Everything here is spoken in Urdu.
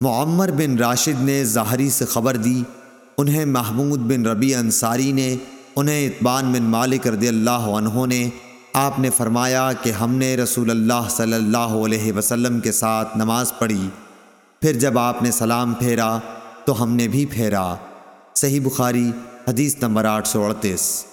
معمر بن راشد نے ظاہری سے خبر دی، انہیں محمود بن ربی انصاری نے، انہیں اطبان بن مالک رضی اللہ عنہ نے، آپ نے فرمایا کہ ہم نے رسول اللہ صلی اللہ علیہ وسلم کے ساتھ نماز پڑھی۔ پھر جب آپ نے سلام پھیرا تو ہم نے بھی پھیرا۔ صحیح بخاری، حدیث نمبر آٹھ سو اڑتیس۔